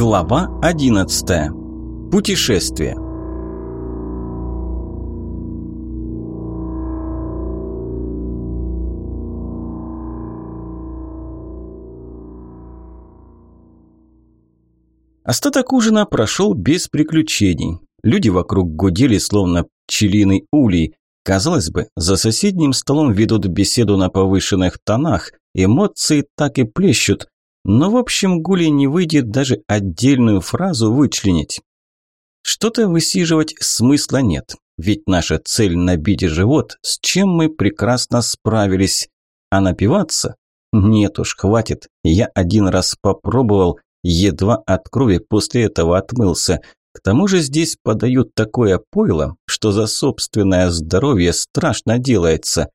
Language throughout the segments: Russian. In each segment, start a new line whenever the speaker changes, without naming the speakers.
Глава 11. Путешествие. Остаток ужина прошел без приключений. Люди вокруг гудели, словно пчелиный улей. Казалось бы, за соседним столом ведут беседу на повышенных тонах, эмоции так и плещут, но в общем гуле не выйдет даже отдельную фразу вычленить. Что-то высиживать смысла нет, ведь наша цель набить живот, с чем мы прекрасно справились. А напиваться? Нет уж, хватит. Я один раз попробовал, едва от крови после этого отмылся. К тому же здесь подают такое пойло, что за собственное здоровье страшно делается.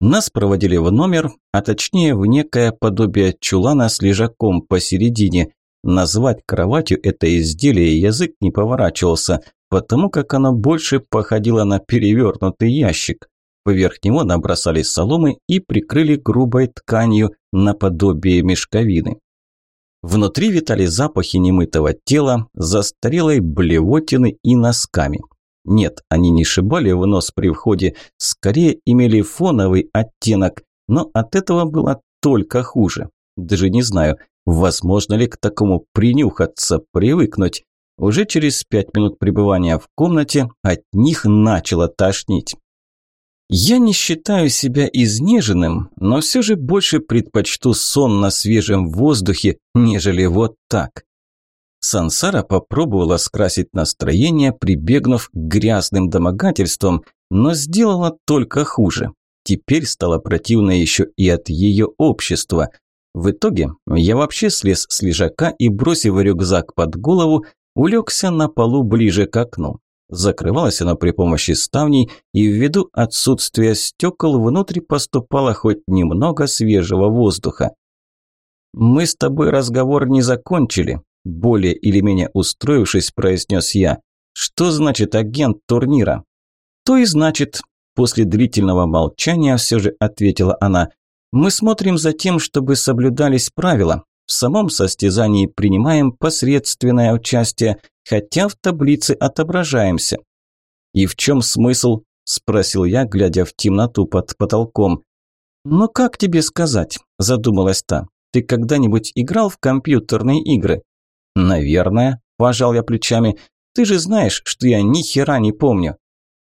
Нас проводили в номер, а точнее в некое подобие чулана с лежаком посередине. Назвать кроватью это изделие язык не поворачивался, потому как оно больше походило на перевернутый ящик. Поверх него набросали соломы и прикрыли грубой тканью наподобие мешковины. Внутри витали запахи немытого тела, застарелой блевотины и носками. Нет, они не шибали в нос при входе, скорее имели фоновый оттенок, но от этого было только хуже. Даже не знаю, возможно ли к такому принюхаться, привыкнуть. Уже через пять минут пребывания в комнате от них начало тошнить. Я не считаю себя изнеженным, но все же больше предпочту сон на свежем воздухе, нежели вот так. Сансара попробовала скрасить настроение, прибегнув к грязным домогательствам, но сделала только хуже. Теперь стало противно еще и от ее общества. В итоге я вообще слез с лежака и, бросив рюкзак под голову, улегся на полу ближе к окну. Закрывалось оно при помощи ставней, и ввиду отсутствия стекол внутрь поступало хоть немного свежего воздуха. «Мы с тобой разговор не закончили», более или менее устроившись, произнес я. Что значит агент турнира? То и значит, после длительного молчания все же ответила она. Мы смотрим за тем, чтобы соблюдались правила. В самом состязании принимаем посредственное участие, хотя в таблице отображаемся. И в чем смысл? спросил я, глядя в темноту под потолком. «Ну как тебе сказать?» – задумалась та. «Ты когда-нибудь играл в компьютерные игры?» «Наверное», – пожал я плечами. «Ты же знаешь, что я ни хера не помню».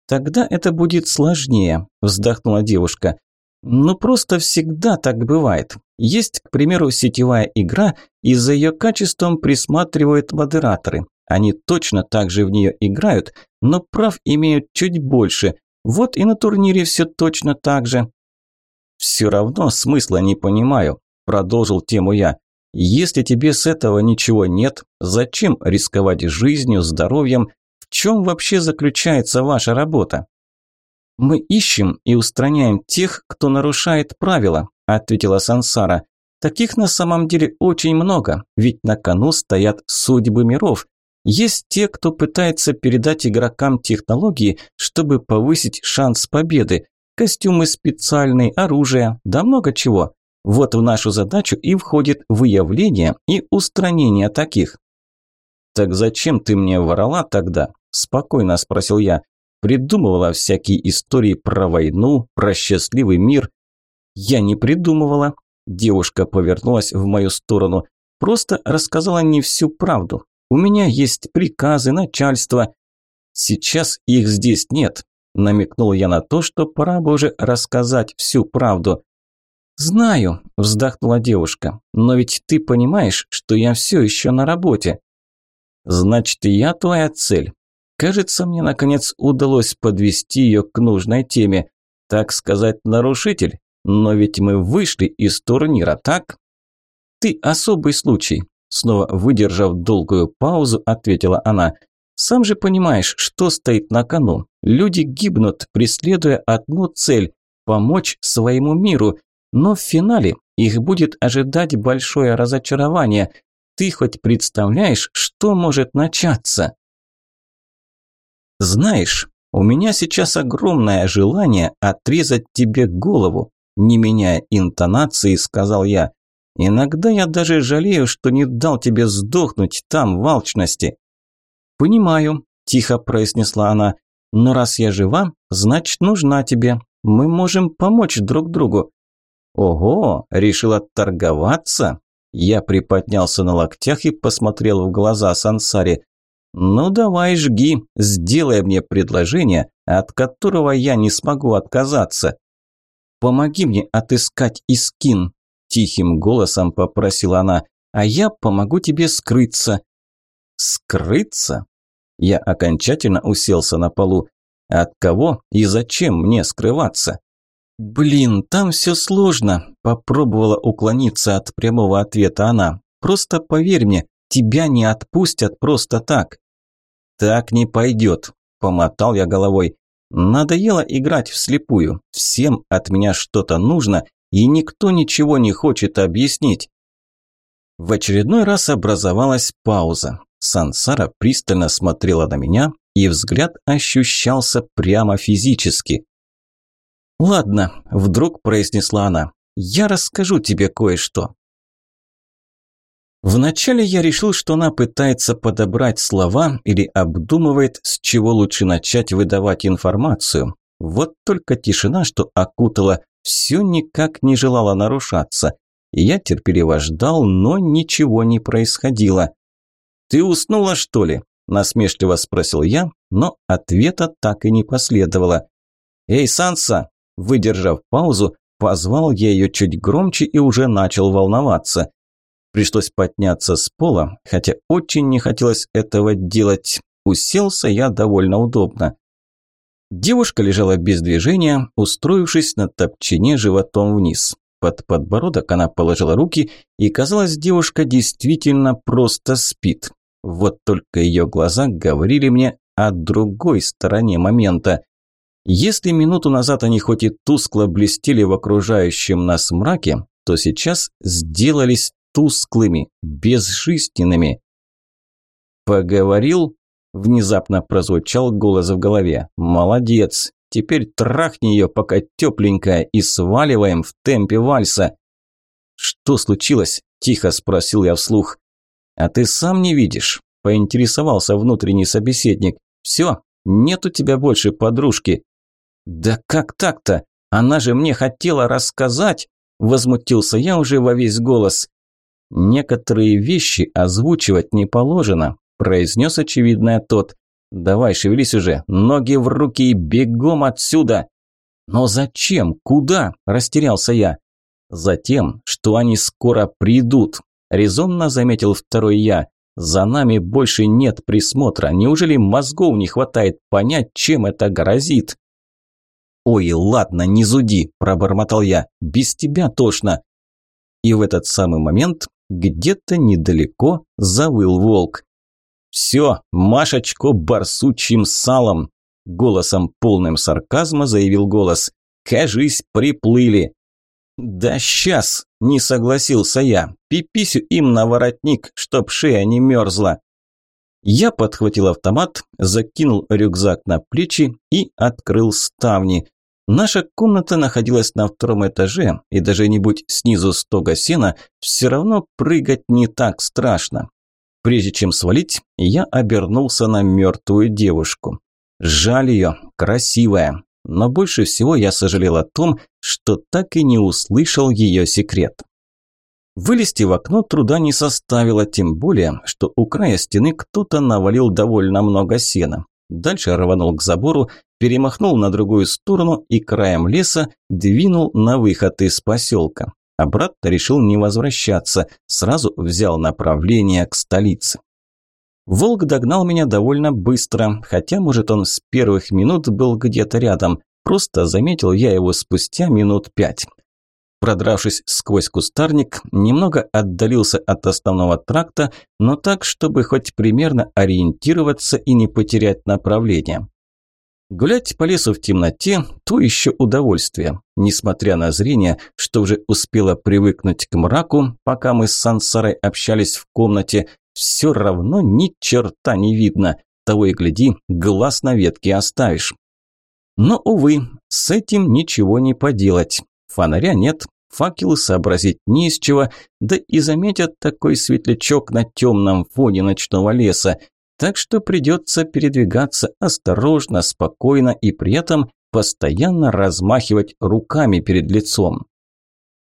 «Тогда это будет сложнее», – вздохнула девушка. «Ну просто всегда так бывает. Есть, к примеру, сетевая игра, и за ее качеством присматривают модераторы. Они точно так же в нее играют, но прав имеют чуть больше. Вот и на турнире все точно так же». «Все равно смысла не понимаю», – продолжил тему я. Если тебе с этого ничего нет, зачем рисковать жизнью, здоровьем? В чем вообще заключается ваша работа? Мы ищем и устраняем тех, кто нарушает правила, ответила Сансара. Таких на самом деле очень много, ведь на кону стоят судьбы миров. Есть те, кто пытается передать игрокам технологии, чтобы повысить шанс победы. Костюмы специальные, оружие, да много чего. Вот в нашу задачу и входит выявление и устранение таких. «Так зачем ты мне ворола тогда?» – спокойно спросил я. «Придумывала всякие истории про войну, про счастливый мир». «Я не придумывала». Девушка повернулась в мою сторону. «Просто рассказала не всю правду. У меня есть приказы, начальство. Сейчас их здесь нет», – намекнул я на то, что пора бы уже рассказать всю правду. «Знаю», – вздохнула девушка, – «но ведь ты понимаешь, что я все еще на работе». «Значит, я твоя цель. Кажется, мне, наконец, удалось подвести ее к нужной теме. Так сказать, нарушитель. Но ведь мы вышли из турнира, так?» «Ты особый случай», – снова выдержав долгую паузу, ответила она. «Сам же понимаешь, что стоит на кону. Люди гибнут, преследуя одну цель – помочь своему миру. Но в финале их будет ожидать большое разочарование. Ты хоть представляешь, что может начаться? Знаешь, у меня сейчас огромное желание отрезать тебе голову. Не меняя интонации, сказал я. Иногда я даже жалею, что не дал тебе сдохнуть там, в алчности». «Понимаю», – тихо произнесла она. «Но раз я жива, значит, нужна тебе. Мы можем помочь друг другу». «Ого, решила торговаться?» Я приподнялся на локтях и посмотрел в глаза Сансари. «Ну давай, жги, сделай мне предложение, от которого я не смогу отказаться». «Помоги мне отыскать Искин», – тихим голосом попросила она, «а я помогу тебе скрыться». «Скрыться?» Я окончательно уселся на полу. «От кого и зачем мне скрываться?» «Блин, там все сложно», – попробовала уклониться от прямого ответа она. «Просто поверь мне, тебя не отпустят просто так». «Так не пойдет», – помотал я головой. «Надоело играть вслепую. Всем от меня что-то нужно, и никто ничего не хочет объяснить». В очередной раз образовалась пауза. Сансара пристально смотрела на меня, и взгляд ощущался прямо физически. «Ладно», – вдруг произнесла она, – «я расскажу тебе кое-что». Вначале я решил, что она пытается подобрать слова или обдумывает, с чего лучше начать выдавать информацию. Вот только тишина, что окутала, все никак не желала нарушаться. Я терпеливо ждал, но ничего не происходило. «Ты уснула, что ли?» – насмешливо спросил я, но ответа так и не последовало. «Эй, Санса, Выдержав паузу, позвал я ее чуть громче и уже начал волноваться. Пришлось подняться с пола, хотя очень не хотелось этого делать. Уселся я довольно удобно. Девушка лежала без движения, устроившись на топчине животом вниз. Под подбородок она положила руки, и казалось, девушка действительно просто спит. Вот только ее глаза говорили мне о другой стороне момента. Если минуту назад они хоть и тускло блестели в окружающем нас мраке, то сейчас сделались тусклыми, безжизненными. «Поговорил?» – внезапно прозвучал голос в голове. «Молодец! Теперь трахни ее, пока тепленькая, и сваливаем в темпе вальса!» «Что случилось?» – тихо спросил я вслух. «А ты сам не видишь?» – поинтересовался внутренний собеседник. «Все, нет у тебя больше подружки. «Да как так-то? Она же мне хотела рассказать!» Возмутился я уже во весь голос. «Некоторые вещи озвучивать не положено», произнес очевидное тот. «Давай, шевелись уже, ноги в руки и бегом отсюда!» «Но зачем? Куда?» – растерялся я. «Затем, что они скоро придут», – резонно заметил второй я. «За нами больше нет присмотра. Неужели мозгов не хватает понять, чем это грозит?» «Ой, ладно, не зуди», – пробормотал я, – «без тебя тошно». И в этот самый момент где-то недалеко завыл волк. «Все, Машечко барсучьим салом!» – голосом полным сарказма заявил голос. «Кажись, приплыли!» «Да сейчас!» – не согласился я. «Пиписю им на воротник, чтоб шея не мерзла!» Я подхватил автомат, закинул рюкзак на плечи и открыл ставни. Наша комната находилась на втором этаже, и даже не будь снизу стога сена, все равно прыгать не так страшно. Прежде чем свалить, я обернулся на мертвую девушку. Жаль ее, красивая, но больше всего я сожалел о том, что так и не услышал ее секрет. Вылезти в окно труда не составило, тем более, что у края стены кто-то навалил довольно много сена. Дальше рванул к забору, перемахнул на другую сторону и краем леса двинул на выход из поселка. Обратно решил не возвращаться, сразу взял направление к столице. Волк догнал меня довольно быстро, хотя, может, он с первых минут был где-то рядом. Просто заметил я его спустя минут пять. Продравшись сквозь кустарник, немного отдалился от основного тракта, но так, чтобы хоть примерно ориентироваться и не потерять направление. Гулять по лесу в темноте – то еще удовольствие. Несмотря на зрение, что уже успело привыкнуть к мраку, пока мы с Сансарой общались в комнате, все равно ни черта не видно. Того и гляди, глаз на ветке оставишь. Но, увы, с этим ничего не поделать. Фонаря нет, факел сообразить не из чего, да и заметят такой светлячок на темном фоне ночного леса. Так что придется передвигаться осторожно, спокойно и при этом постоянно размахивать руками перед лицом.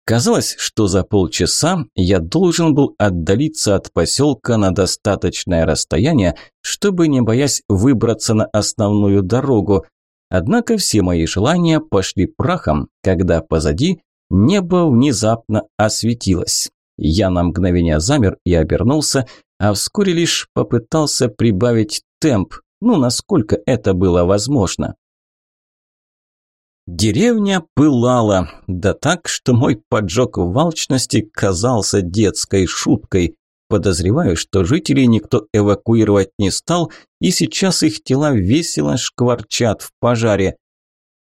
Казалось, что за полчаса я должен был отдалиться от поселка на достаточное расстояние, чтобы, не боясь, выбраться на основную дорогу. Однако все мои желания пошли прахом, когда позади небо внезапно осветилось. Я на мгновение замер и обернулся, а вскоре лишь попытался прибавить темп, ну, насколько это было возможно. Деревня пылала, да так, что мой поджог в алчности казался детской шуткой. Подозреваю, что жителей никто эвакуировать не стал, и сейчас их тела весело шкварчат в пожаре.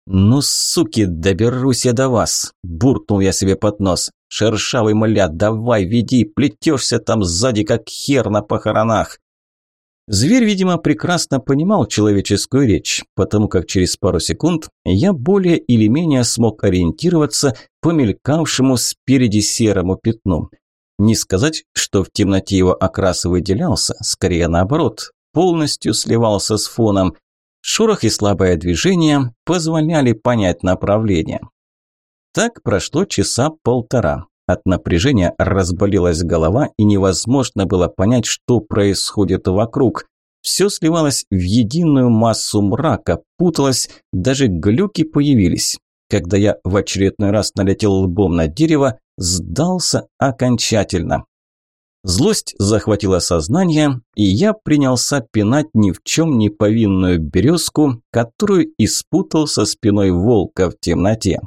«Ну, суки, доберусь я до вас!» – буркнул я себе под нос. «Шершавый мля, давай, веди, плетешься там сзади, как хер на похоронах!» Зверь, видимо, прекрасно понимал человеческую речь, потому как через пару секунд я более или менее смог ориентироваться по мелькавшему спереди серому пятну. Не сказать, что в темноте его окрас выделялся, скорее наоборот, полностью сливался с фоном. Шорох и слабое движение позволяли понять направление. Так прошло часа полтора. От напряжения разболелась голова, и невозможно было понять, что происходит вокруг. Все сливалось в единую массу мрака, путалось, даже глюки появились. Когда я в очередной раз налетел лбом на дерево, сдался окончательно. Злость захватила сознание, и я принялся пинать ни в чем не повинную березку, которую испутал со спиной волка в темноте.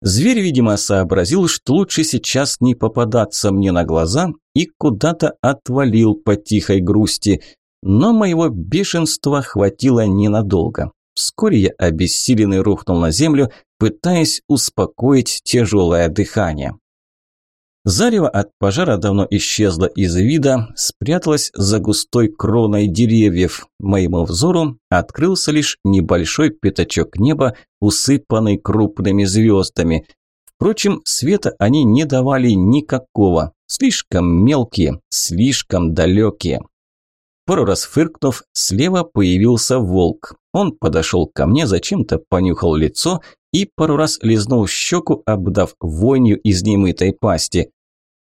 Зверь, видимо, сообразил, что лучше сейчас не попадаться мне на глаза и куда-то отвалил по тихой грусти. Но моего бешенства хватило ненадолго. Вскоре я обессиленный рухнул на землю, пытаясь успокоить тяжелое дыхание. Зарево от пожара давно исчезло из вида, спряталось за густой кроной деревьев. Моему взору открылся лишь небольшой пятачок неба, усыпанный крупными звездами. Впрочем, света они не давали никакого. Слишком мелкие, слишком далекие. Пару раз фыркнув, слева появился волк. Он подошел ко мне, зачем-то понюхал лицо и пару раз лизнул щеку, обдав вонью из немытой пасти.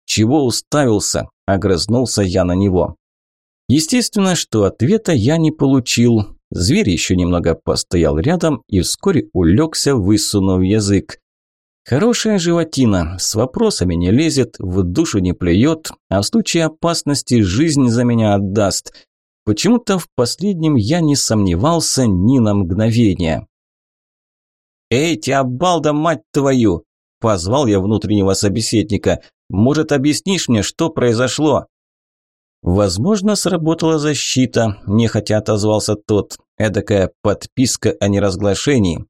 «Чего уставился?» – огрызнулся я на него. Естественно, что ответа я не получил. Зверь еще немного постоял рядом и вскоре улегся, высунув язык. Хорошая животина, с вопросами не лезет, в душу не плюет, а в случае опасности жизнь за меня отдаст. Почему-то в последнем я не сомневался ни на мгновение. «Эй, Теобалда, мать твою!» – позвал я внутреннего собеседника. «Может, объяснишь мне, что произошло?» «Возможно, сработала защита», – нехотя отозвался тот. «Эдакая подписка о неразглашении».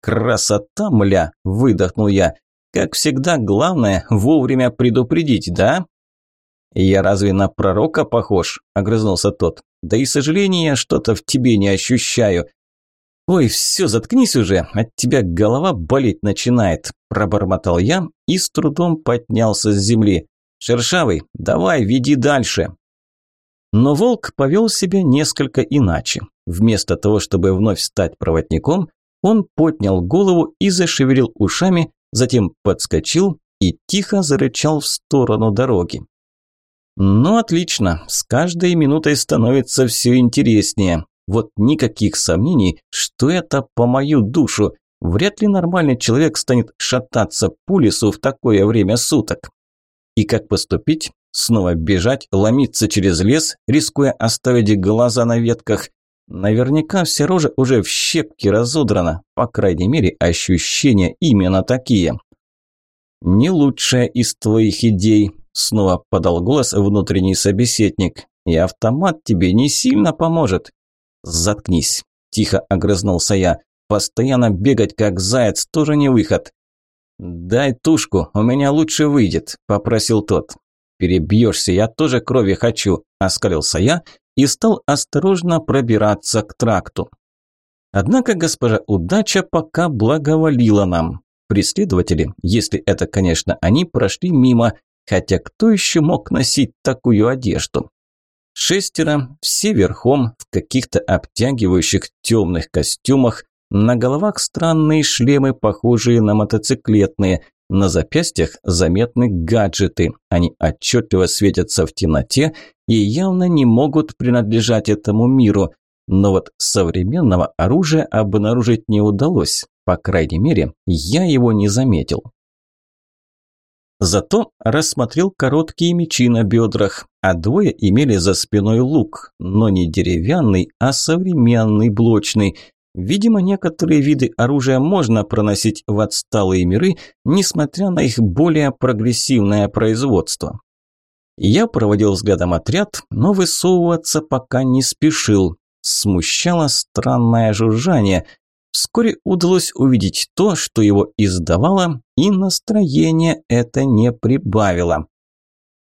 «Красота, мля!» – выдохнул я. «Как всегда, главное – вовремя предупредить, да?» «Я разве на пророка похож?» – огрызнулся тот. «Да и сожаления что-то в тебе не ощущаю. «Ой, все, заткнись уже, от тебя голова болеть начинает», – пробормотал я и с трудом поднялся с земли. «Шершавый, давай, веди дальше». Но волк повел себя несколько иначе. Вместо того, чтобы вновь стать проводником, он поднял голову и зашевелил ушами, затем подскочил и тихо зарычал в сторону дороги. «Ну, отлично, с каждой минутой становится все интереснее. Вот никаких сомнений, что это по мою душу. Вряд ли нормальный человек станет шататься по лесу в такое время суток. И как поступить? Снова бежать, ломиться через лес, рискуя оставить глаза на ветках? Наверняка вся рожа уже в щепки разодрана. По крайней мере, ощущения именно такие. «Не лучшая из твоих идей», – снова подал голос внутренний собеседник. «И автомат тебе не сильно поможет. «Заткнись!» – тихо огрызнулся я. «Постоянно бегать, как заяц, тоже не выход». «Дай тушку, у меня лучше выйдет», – попросил тот. «Перебьешься, я тоже крови хочу», – оскалился я и стал осторожно пробираться к тракту. Однако госпожа удача пока благоволила нам. Преследователи, если это, конечно, они, прошли мимо, хотя кто еще мог носить такую одежду? Шестеро, все верхом, в каких-то обтягивающих темных костюмах, на головах странные шлемы, похожие на мотоциклетные, на запястьях заметны гаджеты, они отчетливо светятся в темноте и явно не могут принадлежать этому миру. Но вот современного оружия обнаружить не удалось, по крайней мере, я его не заметил. Зато рассмотрел короткие мечи на бедрах, а двое имели за спиной лук, но не деревянный, а современный блочный. Видимо, некоторые виды оружия можно проносить в отсталые миры, несмотря на их более прогрессивное производство. Я проводил взглядом отряд, но высовываться пока не спешил. Смущало странное жужжание. Вскоре удалось увидеть то, что его издавало, и настроение это не прибавило.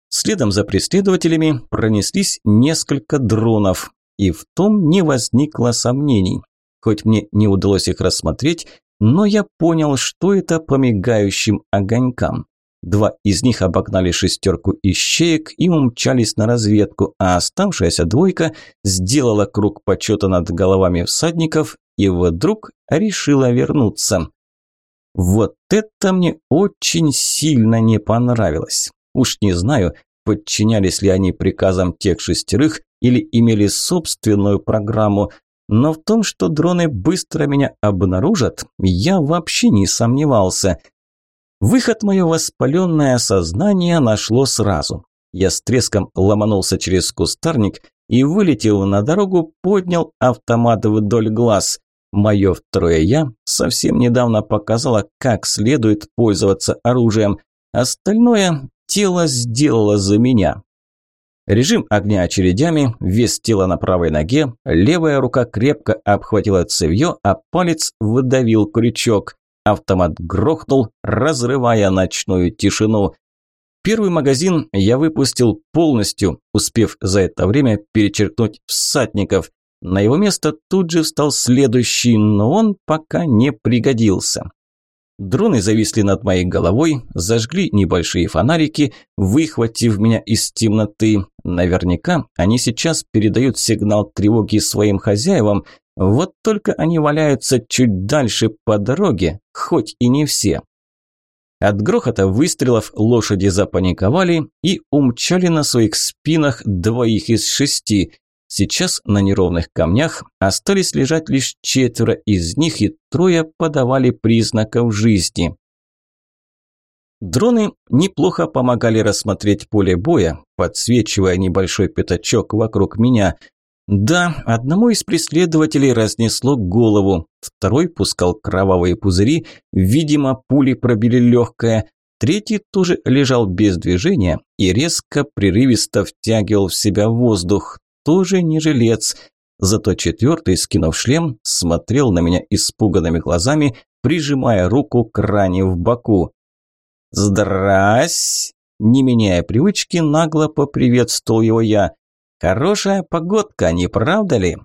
Следом за преследователями пронеслись несколько дронов, и в том не возникло сомнений. Хоть мне не удалось их рассмотреть, но я понял, что это по мигающим огонькам. Два из них обогнали шестерку ищеек и умчались на разведку, а оставшаяся двойка сделала круг почета над головами всадников и вдруг решила вернуться. Вот это мне очень сильно не понравилось. Уж не знаю, подчинялись ли они приказам тех шестерых или имели собственную программу, но в том, что дроны быстро меня обнаружат, я вообще не сомневался. Выход мое воспаленное сознание нашло сразу. Я с треском ломанулся через кустарник и, вылетел на дорогу, поднял автомат вдоль глаз. Мое второе «я» совсем недавно показало, как следует пользоваться оружием. Остальное тело сделало за меня. Режим огня очередями, вес тела на правой ноге, левая рука крепко обхватила цевьё, а палец выдавил крючок. Автомат грохнул, разрывая ночную тишину. Первый магазин я выпустил полностью, успев за это время перечеркнуть всадников. На его место тут же встал следующий, но он пока не пригодился. Дроны зависли над моей головой, зажгли небольшие фонарики, выхватив меня из темноты. Наверняка они сейчас передают сигнал тревоги своим хозяевам, вот только они валяются чуть дальше по дороге, хоть и не все. От грохота выстрелов лошади запаниковали и умчали на своих спинах двоих из шести. Сейчас на неровных камнях остались лежать лишь четверо из них, и трое подавали признаков жизни. Дроны неплохо помогали рассмотреть поле боя, подсвечивая небольшой пятачок вокруг меня – да, одному из преследователей разнесло голову, второй пускал кровавые пузыри, видимо, пули пробили легкое, третий тоже лежал без движения и резко, прерывисто втягивал в себя воздух, тоже не жилец. Зато четвертый, скинув шлем, смотрел на меня испуганными глазами, прижимая руку к ране в боку. «Здрась!» Не меняя привычки, нагло поприветствовал его я. Хорошая погодка, не правда ли?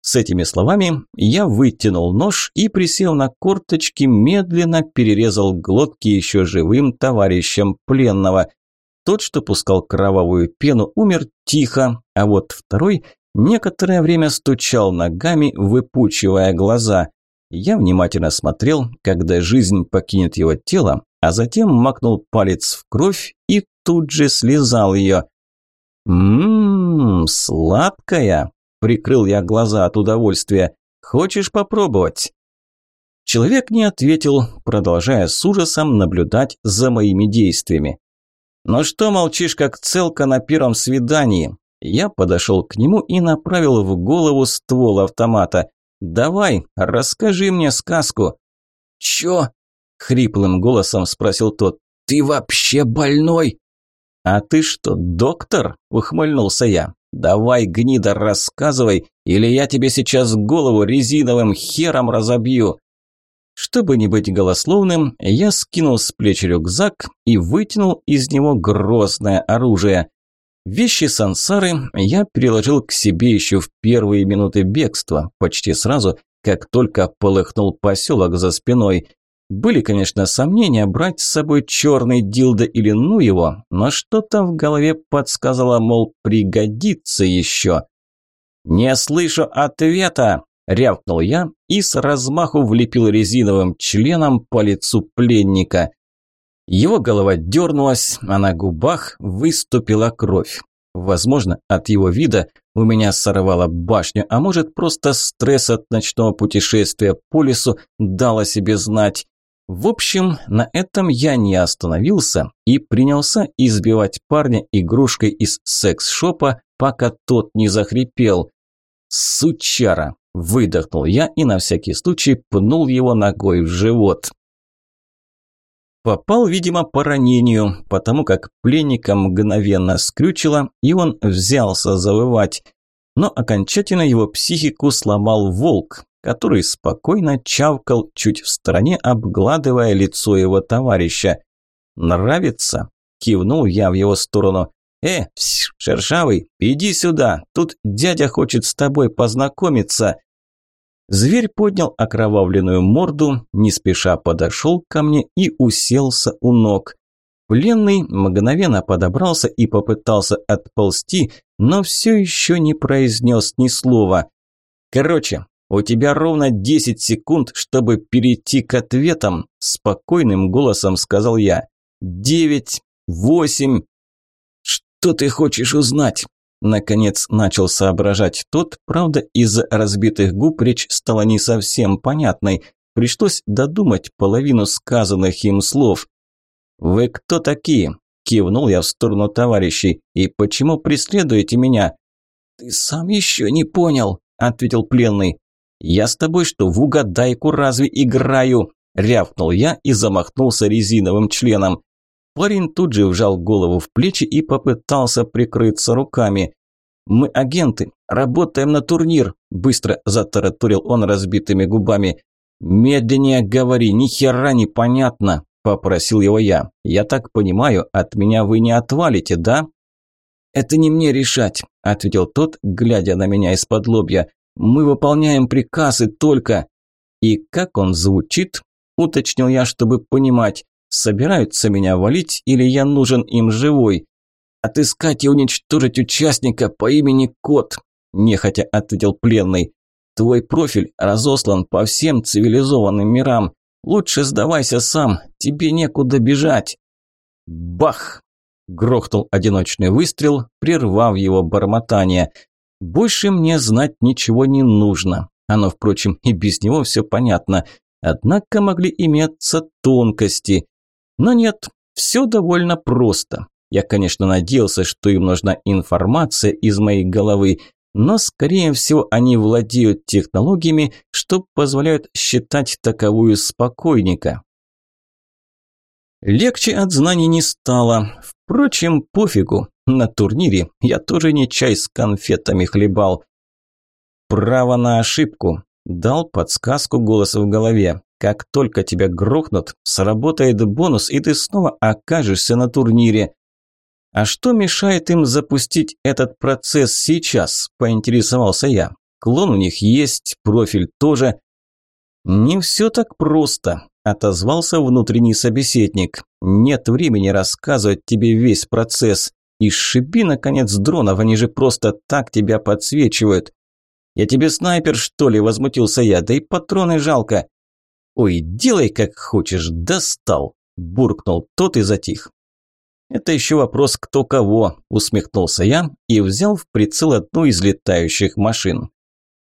С этими словами я вытянул нож и, присев на корточки, медленно перерезал глотки еще живым товарищам пленного. Тот, что пускал кровавую пену, умер тихо, а вот второй некоторое время стучал ногами, выпучивая глаза. Я внимательно смотрел, когда жизнь покинет его тело, а затем макнул палец в кровь и тут же слезал ее. «Ммм, сладкая!» – прикрыл я глаза от удовольствия. «Хочешь попробовать?» Человек не ответил, продолжая с ужасом наблюдать за моими действиями. «Ну что молчишь, как целка на первом свидании?» Я подошел к нему и направил в голову ствол автомата. «Давай, расскажи мне сказку». «Чё?» – хриплым голосом спросил тот. «Ты вообще больной?» «А ты что, доктор?» – ухмыльнулся я. «Давай, гнида, рассказывай, или я тебе сейчас голову резиновым хером разобью». Чтобы не быть голословным, я скинул с плеч рюкзак и вытянул из него грозное оружие. Вещи сансары я переложил к себе еще в первые минуты бегства, почти сразу, как только полыхнул поселок за спиной. Были, конечно, сомнения, брать с собой черный дилдо или ну его, но что-то в голове подсказало, мол, пригодится еще. «Не слышу ответа!» – рявкнул я и с размаху влепил резиновым членом по лицу пленника. Его голова дернулась, а на губах выступила кровь. Возможно, от его вида у меня сорвало башню, а может просто стресс от ночного путешествия по лесу дал о себе знать. В общем, на этом я не остановился и принялся избивать парня игрушкой из секс-шопа, пока тот не захрипел. «Сучара!» – выдохнул я и на всякий случай пнул его ногой в живот. Попал, видимо, по ранению, потому как пленника мгновенно скрючило, и он взялся завывать. Но окончательно его психику сломал волк, который спокойно чавкал чуть в стороне, обгладывая лицо его товарища. «Нравится?» – кивнул я в его сторону. «Э, шершавый, иди сюда, тут дядя хочет с тобой познакомиться». Зверь поднял окровавленную морду, не спеша подошел ко мне и уселся у ног. Пленный мгновенно подобрался и попытался отползти, но все еще не произнес ни слова. «Короче, у тебя ровно 10 секунд, чтобы перейти к ответам», – спокойным голосом сказал я. «Девять, восемь...» «Что ты хочешь узнать?» Наконец начал соображать тот, правда, из разбитых губ речь стала не совсем понятной. Пришлось додумать половину сказанных им слов. «Вы кто такие?» – кивнул я в сторону товарищей. «И почему преследуете меня?» «Ты сам еще не понял», – ответил пленный. «Я с тобой что, в угадайку разве играю?» – рявкнул я и замахнулся резиновым членом. Парень тут же вжал голову в плечи и попытался прикрыться руками. «Мы агенты, работаем на турнир», – быстро затараторил он разбитыми губами. «Медленнее говори, ни хера не понятно», – попросил его я. «Я так понимаю, от меня вы не отвалите, да?» «Это не мне решать», – ответил тот, глядя на меня из-под лобья. «Мы выполняем приказы только...» «И как он звучит?» – уточнил я, чтобы понимать. Собираются меня валить или я нужен им живой? Отыскать и уничтожить участника по имени Кот, нехотя ответил пленный. Твой профиль разослан по всем цивилизованным мирам. Лучше сдавайся сам, тебе некуда бежать. Бах! Грохнул одиночный выстрел, прервав его бормотание. Больше мне знать ничего не нужно. Оно, впрочем, и без него все понятно. Однако могли иметься тонкости. Но нет, все довольно просто. Я, конечно, надеялся, что им нужна информация из моей головы, но, скорее всего, они владеют технологиями, что позволяют считать таковую спокойника. Легче от знаний не стало. Впрочем, пофигу. На турнире я тоже не чай с конфетами хлебал. Право на ошибку. Дал подсказку голос в голове. Как только тебя грохнут, сработает бонус, и ты снова окажешься на турнире. А что мешает им запустить этот процесс сейчас, поинтересовался я. Клон у них есть, профиль тоже. Не все так просто, отозвался внутренний собеседник. Нет времени рассказывать тебе весь процесс. И шиби, наконец, дронов, они же просто так тебя подсвечивают. «Я тебе снайпер, что ли?» – возмутился я. «Да и патроны жалко». «Ой, делай как хочешь, достал!» – буркнул тот и затих. «Это еще вопрос кто кого», – усмехнулся я и взял в прицел одну из летающих машин.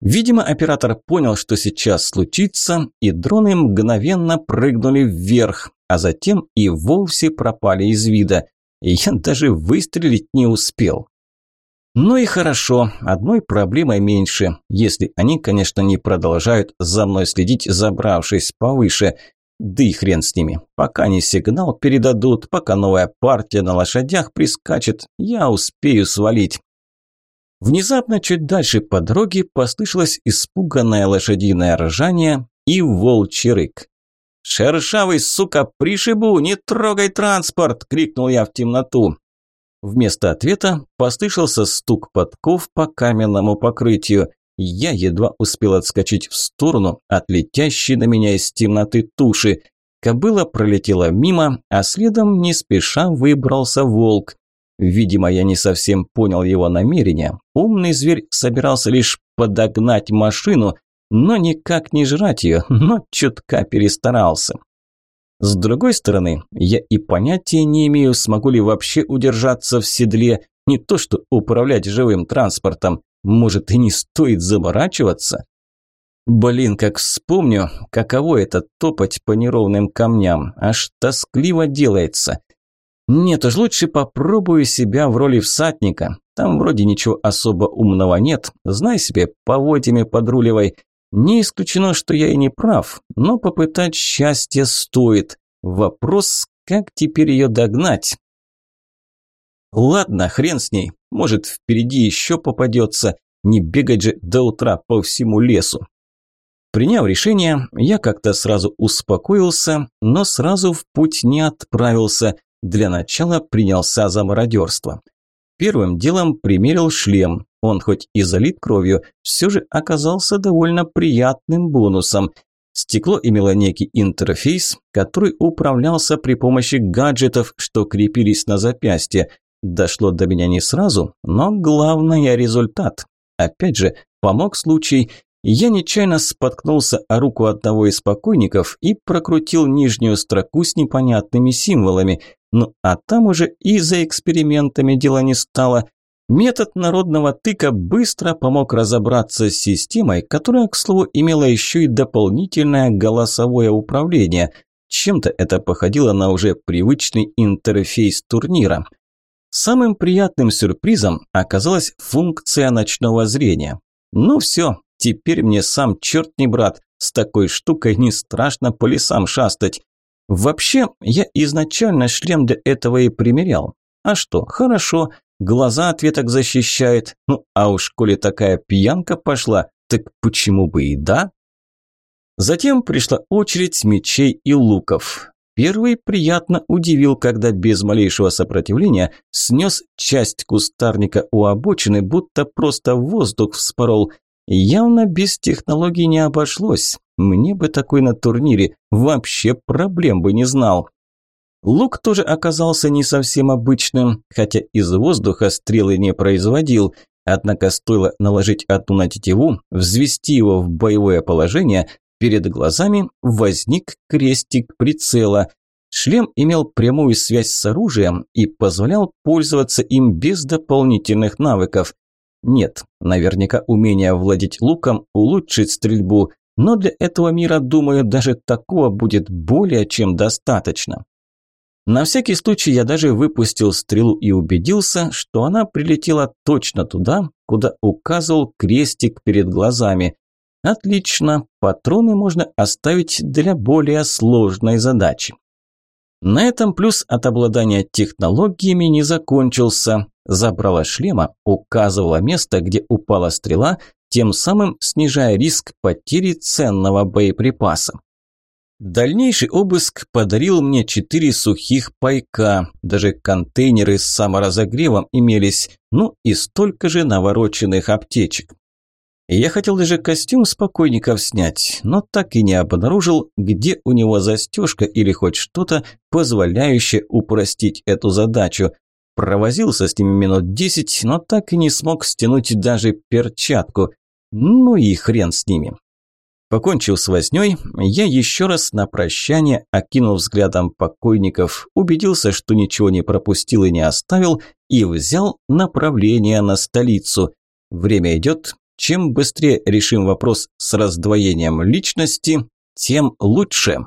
Видимо, оператор понял, что сейчас случится, и дроны мгновенно прыгнули вверх, а затем и вовсе пропали из вида. Я даже выстрелить не успел. Ну и хорошо, одной проблемой меньше, если они, конечно, не продолжают за мной следить, забравшись повыше. Да и хрен с ними. Пока не сигнал передадут, пока новая партия на лошадях прискачет, я успею свалить. Внезапно чуть дальше по дороге послышалось испуганное лошадиное ржание и волчий рык. «Шершавый, сука, пришибу, не трогай транспорт!» – крикнул я в темноту. Вместо ответа послышался стук подков по каменному покрытию. Я едва успел отскочить в сторону от летящей на меня из темноты туши. Кобыла пролетела мимо, а следом не спеша выбрался волк. Видимо, я не совсем понял его намерения. Умный зверь собирался лишь подогнать машину, но никак не жрать ее, но чутка перестарался. С другой стороны, я и понятия не имею, смогу ли вообще удержаться в седле, не то что управлять живым транспортом. Может и не стоит заморачиваться? Блин, как вспомню, каково это топать по неровным камням, аж тоскливо делается. Нет уж, лучше попробую себя в роли всадника. Там вроде ничего особо умного нет, знай себе, поводьями подруливай. Не исключено, что я и не прав, но попытать счастье стоит. Вопрос, как теперь ее догнать? Ладно, хрен с ней, может впереди еще попадется, не бегать же до утра по всему лесу. Приняв решение, я как-то сразу успокоился, но сразу в путь не отправился. Для начала принялся за мародерство. Первым делом примерил шлем. Он хоть и залит кровью, все же оказался довольно приятным бонусом. Стекло имело некий интерфейс, который управлялся при помощи гаджетов, что крепились на запястье. Дошло до меня не сразу, но главное – результат. Опять же, помог случай. Я нечаянно споткнулся о руку одного из покойников и прокрутил нижнюю строку с непонятными символами. Ну а там уже и за экспериментами дела не стало. Метод народного тыка быстро помог разобраться с системой, которая, к слову, имела еще и дополнительное голосовое управление. Чем-то это походило на уже привычный интерфейс турнира. Самым приятным сюрпризом оказалась функция ночного зрения. Ну все, теперь мне сам черт не брат, с такой штукой не страшно по лесам шастать. Вообще, я изначально шлем для этого и примерял. А что, хорошо, глаза от веток защищает. Ну, а уж коли такая пьянка пошла, так почему бы и да? Затем пришла очередь мечей и луков. Первый приятно удивил, когда без малейшего сопротивления снес часть кустарника у обочины, будто просто воздух вспорол. Явно без технологий не обошлось. Мне бы такой на турнире вообще проблем бы не знал. Лук тоже оказался не совсем обычным, хотя из воздуха стрелы не производил. Однако стоило наложить одну на тетиву, взвести его в боевое положение, перед глазами возник крестик прицела. Шлем имел прямую связь с оружием и позволял пользоваться им без дополнительных навыков. Нет, наверняка умение владеть луком улучшит стрельбу, но для этого мира, думаю, даже такого будет более чем достаточно. На всякий случай я даже выпустил стрелу и убедился, что она прилетела точно туда, куда указывал крестик перед глазами. Отлично, патроны можно оставить для более сложной задачи. На этом плюс от обладания технологиями не закончился. Забрала шлема указывала место, где упала стрела, тем самым снижая риск потери ценного боеприпаса. Дальнейший обыск подарил мне четыре сухих пайка, даже контейнеры с саморазогревом имелись, ну и столько же навороченных аптечек. Я хотел даже костюм спокойников снять, но так и не обнаружил, где у него застежка или хоть что-то, позволяющее упростить эту задачу. Провозился с ними минут десять, но так и не смог стянуть даже перчатку. Ну и хрен с ними. Покончив с вознёй, я еще раз на прощание окинул взглядом покойников, убедился, что ничего не пропустил и не оставил, и взял направление на столицу. Время идет, чем быстрее решим вопрос с раздвоением личности, тем лучше.